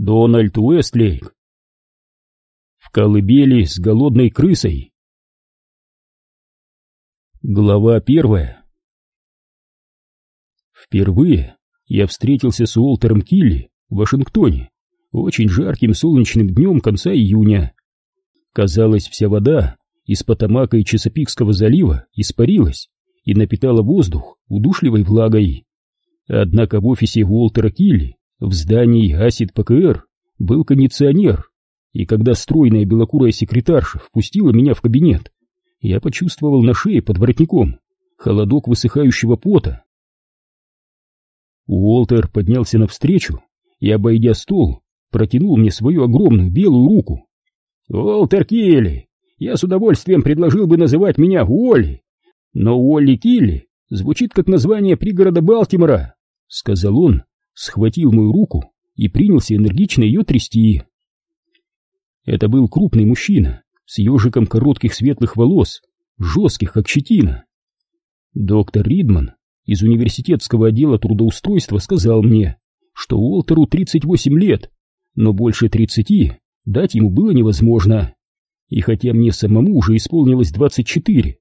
Дональд Уэстлейк. В колыбели с голодной крысой. Глава первая. Впервые я встретился с Уолтером Килли в Вашингтоне очень жарким солнечным днем конца июня. Казалось, вся вода из Потамака и Чесопикского залива испарилась и напитала воздух удушливой влагой. Однако в офисе Уолтера Килли в здании Асид ПКР был кондиционер, и когда стройная белокурая секретарша впустила меня в кабинет, я почувствовал на шее под воротником холодок высыхающего пота. Уолтер поднялся навстречу и, обойдя стол, протянул мне свою огромную белую руку. «Уолтер Килли, я с удовольствием предложил бы называть меня Уолли, но Уолли Килли звучит как название пригорода Балтимора», — сказал он, схватил мою руку и принялся энергично ее трясти. Это был крупный мужчина с ежиком коротких светлых волос, жестких, как щетина. Доктор Ридман из университетского отдела трудоустройства сказал мне, что Уолтеру 38 лет, но больше 30 дать ему было невозможно. И хотя мне самому уже исполнилось 24,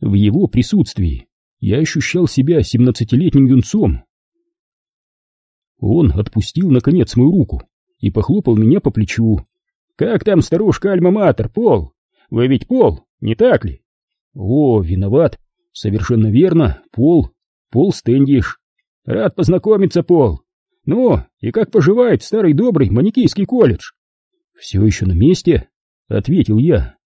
в его присутствии я ощущал себя 17-летним юнцом. Он отпустил, наконец, мою руку и похлопал меня по плечу. «Как там старушка Альма-Матер, Пол? Вы ведь Пол, не так ли?» «О, виноват. Совершенно верно, Пол. Пол Стэндиш. Рад познакомиться, Пол. Ну, и как поживает старый добрый Маникийский колледж?» «Все еще на месте», — ответил я.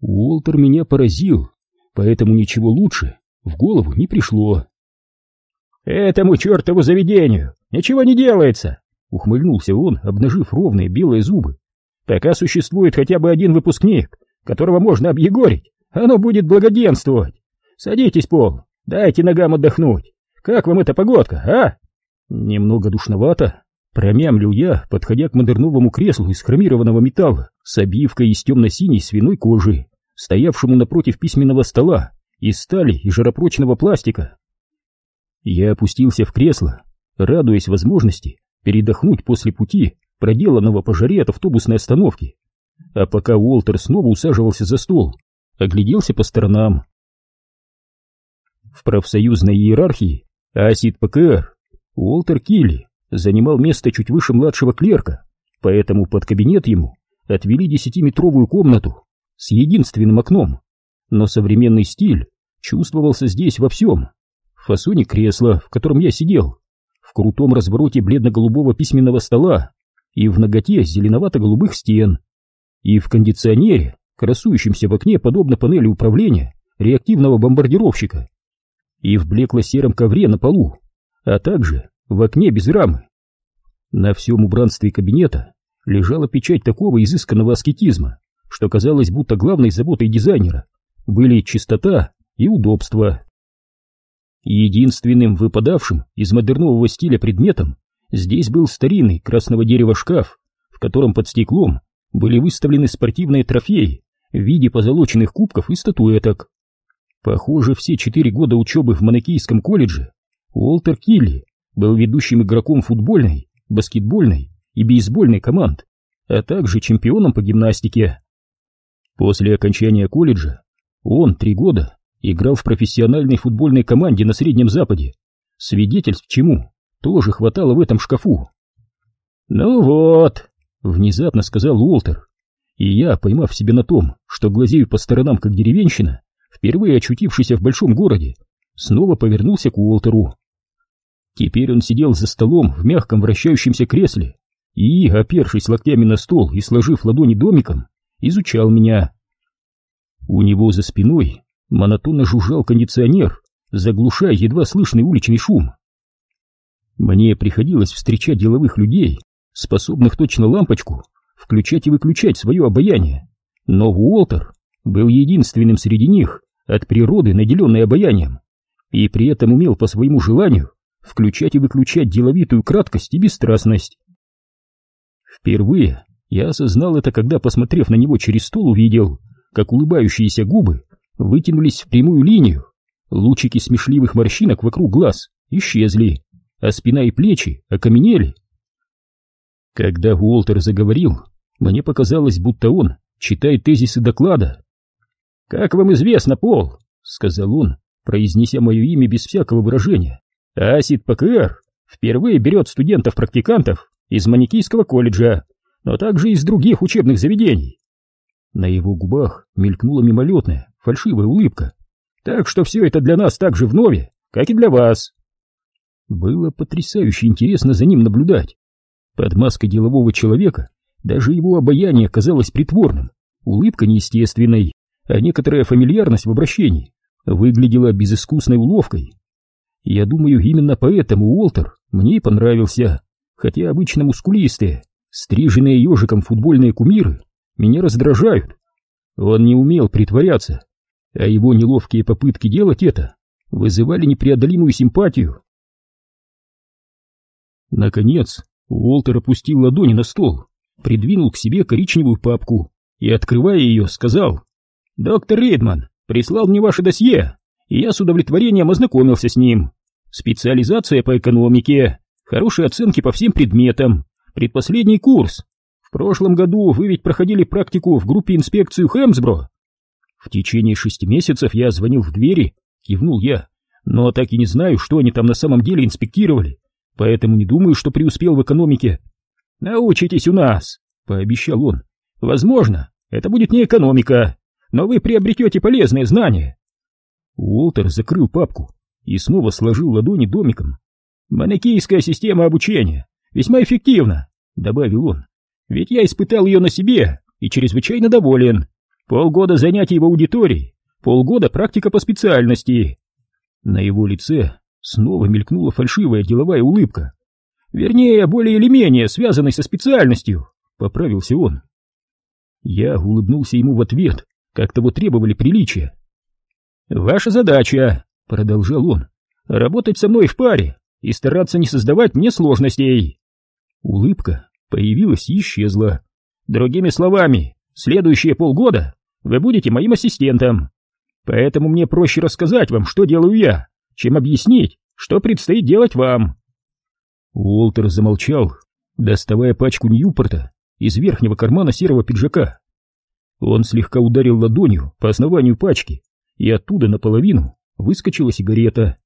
Уолтер меня поразил, поэтому ничего лучше в голову не пришло. «Этому чертову заведению ничего не делается!» — ухмыльнулся он, обнажив ровные белые зубы. «Пока существует хотя бы один выпускник, которого можно объегорить, оно будет благоденствовать. Садитесь, Пол, дайте ногам отдохнуть. Как вам эта погодка, а?» «Немного душновато», — промямлил я, подходя к модерновому креслу из хромированного металла с обивкой из темно-синей свиной кожи, стоявшему напротив письменного стола из стали и жаропрочного пластика. Я опустился в кресло, радуясь возможности передохнуть после пути, проделанного по жаре от автобусной остановки. А пока Уолтер снова усаживался за стол, огляделся по сторонам. В профсоюзной иерархии АСИД ПКР Уолтер Килли занимал место чуть выше младшего клерка, поэтому под кабинет ему отвели десятиметровую комнату с единственным окном, но современный стиль чувствовался здесь во всем в фасоне кресла, в котором я сидел, в крутом развороте бледно-голубого письменного стола и в ноготе зеленовато-голубых стен, и в кондиционере, красующемся в окне подобно панели управления реактивного бомбардировщика, и в блекло-сером ковре на полу, а также в окне без рамы. На всем убранстве кабинета лежала печать такого изысканного аскетизма, что казалось, будто главной заботой дизайнера были чистота и удобство. Единственным выпадавшим из модернового стиля предметом здесь был старинный красного дерева шкаф, в котором под стеклом были выставлены спортивные трофеи в виде позолоченных кубков и статуэток. Похоже, все четыре года учебы в Монокийском колледже Уолтер Килли был ведущим игроком футбольной, баскетбольной и бейсбольной команд, а также чемпионом по гимнастике. После окончания колледжа он три года играл в профессиональной футбольной команде на Среднем Западе. Свидетельств чему тоже хватало в этом шкафу. «Ну вот», — внезапно сказал Уолтер, и я, поймав себя на том, что глазею по сторонам как деревенщина, впервые очутившийся в большом городе, снова повернулся к Уолтеру. Теперь он сидел за столом в мягком вращающемся кресле и, опершись локтями на стол и сложив ладони домиком, изучал меня. У него за спиной монотонно жужжал кондиционер, заглушая едва слышный уличный шум. Мне приходилось встречать деловых людей, способных точно лампочку включать и выключать свое обаяние, но Уолтер был единственным среди них от природы, наделенный обаянием, и при этом умел по своему желанию включать и выключать деловитую краткость и бесстрастность. Впервые я осознал это, когда, посмотрев на него через стол, увидел, как улыбающиеся губы вытянулись в прямую линию, лучики смешливых морщинок вокруг глаз исчезли, а спина и плечи окаменели. Когда Уолтер заговорил, мне показалось, будто он читает тезисы доклада. «Как вам известно, Пол», — сказал он, произнеся мое имя без всякого выражения, «Асид ПКР впервые берет студентов-практикантов из Маникийского колледжа, но также из других учебных заведений». На его губах мелькнула мимолетная, фальшивая улыбка. «Так что все это для нас так же вновь, как и для вас». Было потрясающе интересно за ним наблюдать. Под маской делового человека даже его обаяние казалось притворным, улыбка неестественной, а некоторая фамильярность в обращении выглядела безыскусной уловкой. Я думаю, именно поэтому Уолтер мне и понравился, хотя обычно мускулистые, стриженные ежиком футбольные кумиры меня раздражают. Он не умел притворяться, а его неловкие попытки делать это вызывали непреодолимую симпатию. Наконец, Уолтер опустил ладони на стол, придвинул к себе коричневую папку и, открывая ее, сказал, «Доктор Рейдман прислал мне ваше досье, и я с удовлетворением ознакомился с ним. Специализация по экономике, хорошие оценки по всем предметам, предпоследний курс. В прошлом году вы ведь проходили практику в группе инспекцию Хэмсбро. В течение шести месяцев я звонил в двери, кивнул я, но так и не знаю, что они там на самом деле инспектировали поэтому не думаю, что преуспел в экономике. Научитесь у нас, пообещал он. Возможно, это будет не экономика, но вы приобретете полезные знания. Уолтер закрыл папку и снова сложил ладони домиком. Манекийская система обучения весьма эффективна, добавил он. Ведь я испытал ее на себе и чрезвычайно доволен. Полгода занятий в аудитории, полгода практика по специальности. На его лице Снова мелькнула фальшивая деловая улыбка. Вернее, более или менее связанной со специальностью, поправился он. Я улыбнулся ему в ответ, как того требовали приличия. «Ваша задача», — продолжал он, — «работать со мной в паре и стараться не создавать мне сложностей». Улыбка появилась и исчезла. Другими словами, следующие полгода вы будете моим ассистентом. Поэтому мне проще рассказать вам, что делаю я, чем объяснить, что предстоит делать вам. Уолтер замолчал, доставая пачку Ньюпорта из верхнего кармана серого пиджака. Он слегка ударил ладонью по основанию пачки, и оттуда наполовину выскочила сигарета.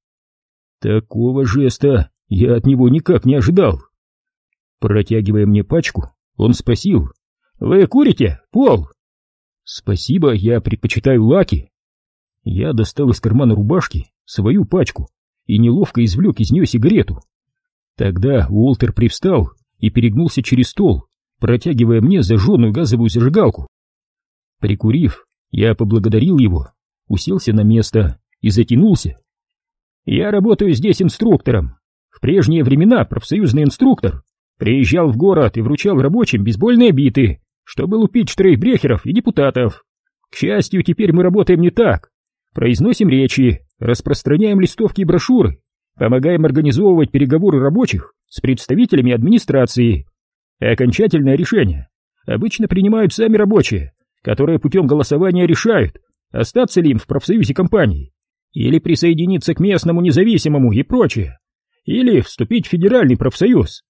Такого жеста я от него никак не ожидал. Протягивая мне пачку, он спросил, «Вы курите, Пол?» «Спасибо, я предпочитаю лаки». Я достал из кармана рубашки свою пачку и неловко извлек из нее сигарету. Тогда Уолтер привстал и перегнулся через стол, протягивая мне зажженную газовую зажигалку. Прикурив, я поблагодарил его, уселся на место и затянулся. Я работаю здесь инструктором. В прежние времена профсоюзный инструктор приезжал в город и вручал рабочим бейсбольные биты, чтобы лупить штрейхбрехеров и депутатов. К счастью, теперь мы работаем не так. Произносим речи, распространяем листовки и брошюры, помогаем организовывать переговоры рабочих с представителями администрации. окончательное решение обычно принимают сами рабочие, которые путем голосования решают, остаться ли им в профсоюзе компании, или присоединиться к местному независимому и прочее, или вступить в федеральный профсоюз.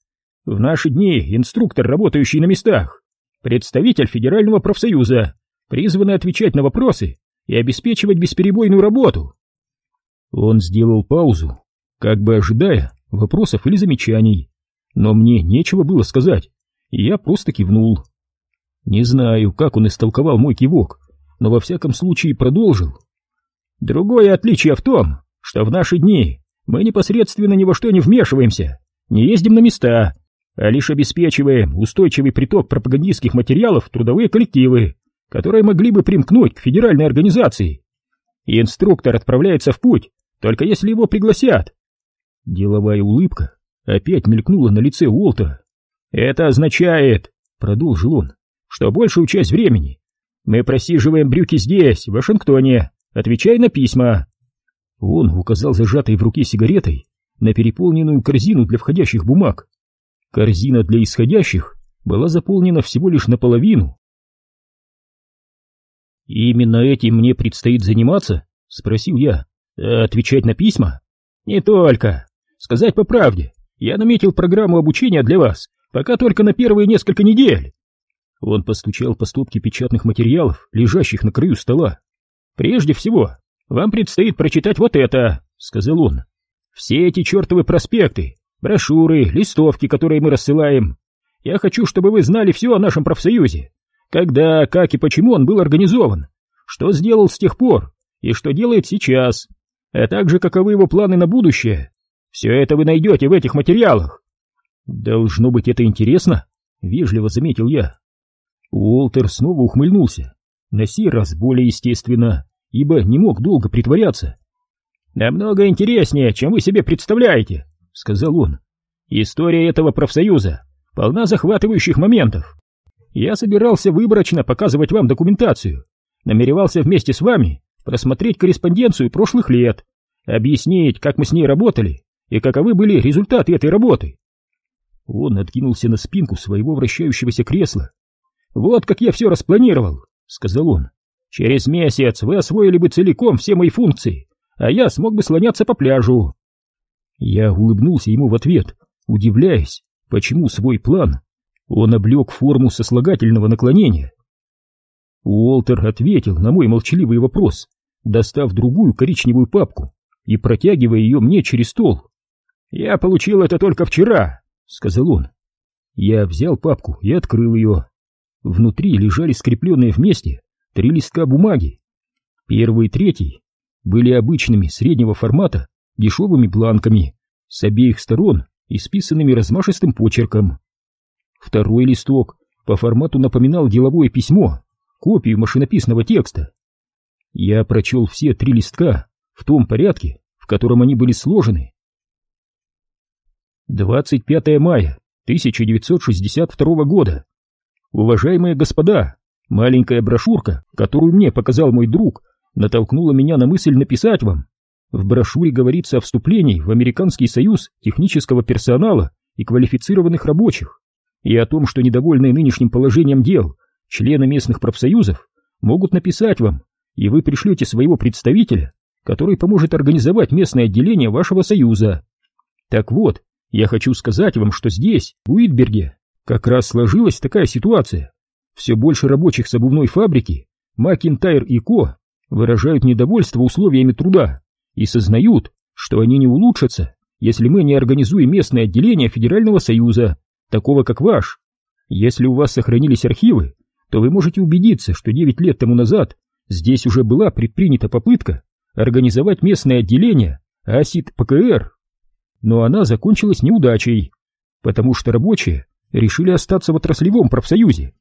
В наши дни инструктор, работающий на местах, представитель федерального профсоюза, призванный отвечать на вопросы и обеспечивать бесперебойную работу. Он сделал паузу, как бы ожидая вопросов или замечаний, но мне нечего было сказать, и я просто кивнул. Не знаю, как он истолковал мой кивок, но во всяком случае продолжил. Другое отличие в том, что в наши дни мы непосредственно ни во что не вмешиваемся, не ездим на места, а лишь обеспечиваем устойчивый приток пропагандистских материалов в трудовые коллективы, которые могли бы примкнуть к федеральной организации. И инструктор отправляется в путь, только если его пригласят. Деловая улыбка опять мелькнула на лице Уолта. «Это означает, — продолжил он, — что большую часть времени мы просиживаем брюки здесь, в Вашингтоне, отвечая на письма». Он указал зажатой в руке сигаретой на переполненную корзину для входящих бумаг. Корзина для исходящих была заполнена всего лишь наполовину. «Именно этим мне предстоит заниматься?» — спросил я. «Э, «Отвечать на письма?» «Не только. Сказать по правде, я наметил программу обучения для вас Пока только на первые несколько недель. Он постучал по стопке печатных материалов, лежащих на краю стола. Прежде всего, вам предстоит прочитать вот это, сказал он. Все эти чертовы проспекты, брошюры, листовки, которые мы рассылаем. Я хочу, чтобы вы знали все о нашем профсоюзе. Когда, как и почему он был организован, что сделал с тех пор и что делает сейчас, а также каковы его планы на будущее. Все это вы найдете в этих материалах. Должно быть это интересно, вежливо заметил я. Уолтер снова ухмыльнулся, на сей раз более естественно, ибо не мог долго притворяться. «Намного интереснее, чем вы себе представляете», — сказал он. «История этого профсоюза полна захватывающих моментов. Я собирался выборочно показывать вам документацию, намеревался вместе с вами просмотреть корреспонденцию прошлых лет, объяснить, как мы с ней работали и каковы были результаты этой работы. Он откинулся на спинку своего вращающегося кресла. «Вот как я все распланировал», — сказал он. «Через месяц вы освоили бы целиком все мои функции, а я смог бы слоняться по пляжу». Я улыбнулся ему в ответ, удивляясь, почему свой план он облег форму сослагательного наклонения. Уолтер ответил на мой молчаливый вопрос, достав другую коричневую папку и протягивая ее мне через стол. «Я получил это только вчера», — сказал он. Я взял папку и открыл ее. Внутри лежали скрепленные вместе три листка бумаги. Первый и третий были обычными среднего формата дешевыми бланками, с обеих сторон исписанными размашистым почерком. Второй листок по формату напоминал деловое письмо, копию машинописного текста. Я прочел все три листка в том порядке, в котором они были сложены. 25 мая 1962 года. Уважаемые господа, маленькая брошюрка, которую мне показал мой друг, натолкнула меня на мысль написать вам. В брошюре говорится о вступлении в Американский союз технического персонала и квалифицированных рабочих и о том, что недовольные нынешним положением дел члены местных профсоюзов могут написать вам, и вы пришлете своего представителя, который поможет организовать местное отделение вашего союза. Так вот, я хочу сказать вам, что здесь, в Уитберге, как раз сложилась такая ситуация. Все больше рабочих с обувной фабрики, Макинтайр и Ко, выражают недовольство условиями труда и сознают, что они не улучшатся, если мы не организуем местное отделение Федерального Союза такого как ваш. Если у вас сохранились архивы, то вы можете убедиться, что 9 лет тому назад здесь уже была предпринята попытка организовать местное отделение АСИД ПКР. Но она закончилась неудачей, потому что рабочие решили остаться в отраслевом профсоюзе.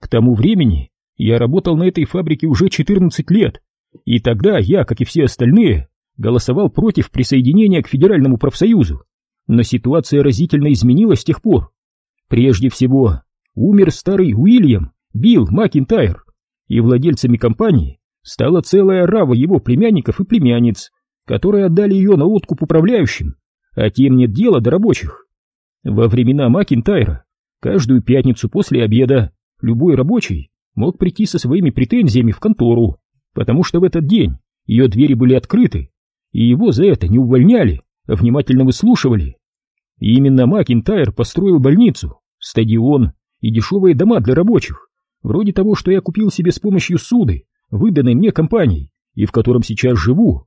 К тому времени я работал на этой фабрике уже 14 лет, и тогда я, как и все остальные, голосовал против присоединения к Федеральному профсоюзу. Но ситуация разительно изменилась с тех пор. Прежде всего, умер старый Уильям Билл Макинтайр, и владельцами компании стала целая рава его племянников и племянниц, которые отдали ее на откуп управляющим, а тем нет дела до рабочих. Во времена Макинтайра каждую пятницу после обеда любой рабочий мог прийти со своими претензиями в контору, потому что в этот день ее двери были открыты, и его за это не увольняли, внимательно выслушивали. И именно Макинтайр построил больницу, стадион и дешевые дома для рабочих, вроде того, что я купил себе с помощью суды, выданной мне компанией, и в котором сейчас живу.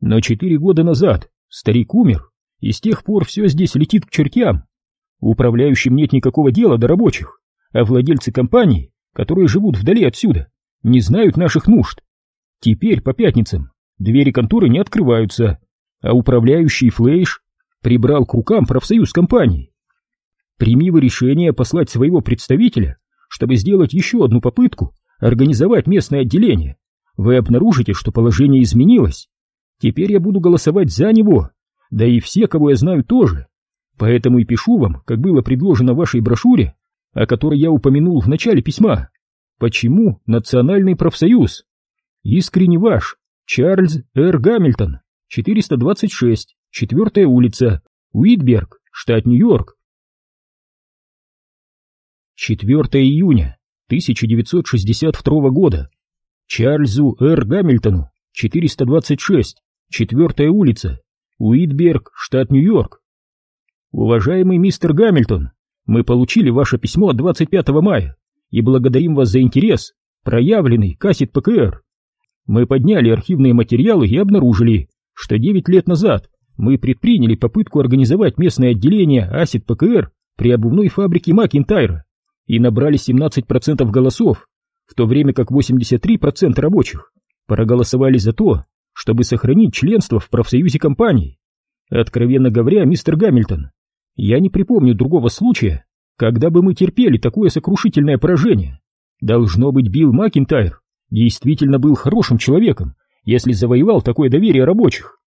Но четыре года назад старик умер, и с тех пор все здесь летит к чертям. Управляющим нет никакого дела до рабочих, а владельцы компаний, которые живут вдали отсюда, не знают наших нужд. Теперь по пятницам двери конторы не открываются, а управляющий Флейш прибрал к рукам профсоюз компании. Прими вы решение послать своего представителя, чтобы сделать еще одну попытку организовать местное отделение. Вы обнаружите, что положение изменилось. Теперь я буду голосовать за него, да и все, кого я знаю, тоже. Поэтому и пишу вам, как было предложено в вашей брошюре, о которой я упомянул в начале письма. Почему Национальный профсоюз? Искренне ваш, Чарльз Р. Гамильтон. 426, 4 улица, Уитберг, штат Нью-Йорк. 4 июня 1962 года. Чарльзу Р. Гамильтону, 426, 4 улица, Уитберг, штат Нью-Йорк. Уважаемый мистер Гамильтон, Мы получили ваше письмо от 25 мая и благодарим вас за интерес, проявленный кассет ПКР. Мы подняли архивные материалы и обнаружили, что 9 лет назад мы предприняли попытку организовать местное отделение АСИД ПКР при обувной фабрике Макинтайра и набрали 17% голосов, в то время как 83% рабочих проголосовали за то, чтобы сохранить членство в профсоюзе компаний. Откровенно говоря, мистер Гамильтон, я не припомню другого случая, когда бы мы терпели такое сокрушительное поражение. Должно быть, Билл Макинтайр действительно был хорошим человеком, если завоевал такое доверие рабочих.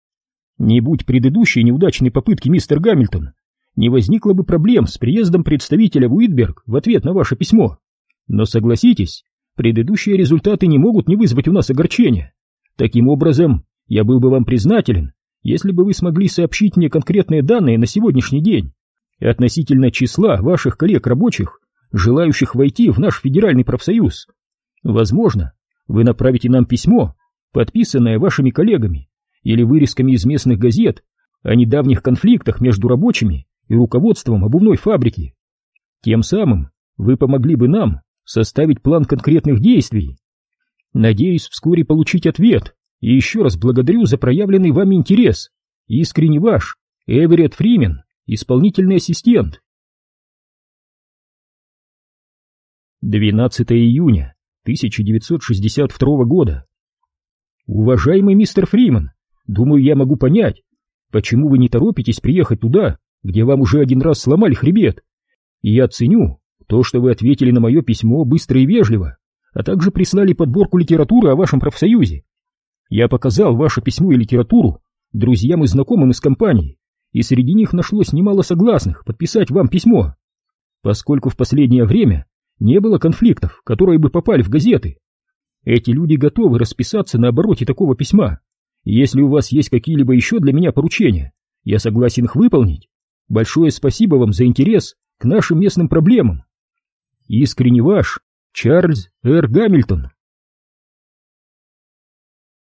Не будь предыдущей неудачной попытки, мистер Гамильтон, не возникло бы проблем с приездом представителя Уитберг в ответ на ваше письмо. Но согласитесь, предыдущие результаты не могут не вызвать у нас огорчения. Таким образом, я был бы вам признателен, если бы вы смогли сообщить мне конкретные данные на сегодняшний день относительно числа ваших коллег-рабочих, желающих войти в наш федеральный профсоюз. Возможно, вы направите нам письмо, подписанное вашими коллегами или вырезками из местных газет о недавних конфликтах между рабочими и руководством обувной фабрики. Тем самым вы помогли бы нам составить план конкретных действий. Надеюсь вскоре получить ответ и еще раз благодарю за проявленный вами интерес. Искренне ваш, Эверетт Фримен, исполнительный ассистент. 12 июня 1962 года. Уважаемый мистер Фриман, думаю, я могу понять, почему вы не торопитесь приехать туда, где вам уже один раз сломали хребет. И я ценю то, что вы ответили на мое письмо быстро и вежливо, а также прислали подборку литературы о вашем профсоюзе. Я показал ваше письмо и литературу друзьям и знакомым из компании, и среди них нашлось немало согласных подписать вам письмо. Поскольку в последнее время не было конфликтов, которые бы попали в газеты, эти люди готовы расписаться на обороте такого письма. Если у вас есть какие-либо еще для меня поручения, я согласен их выполнить. Большое спасибо вам за интерес к нашим местным проблемам. Искренне ваш, Чарльз Р. Гамильтон.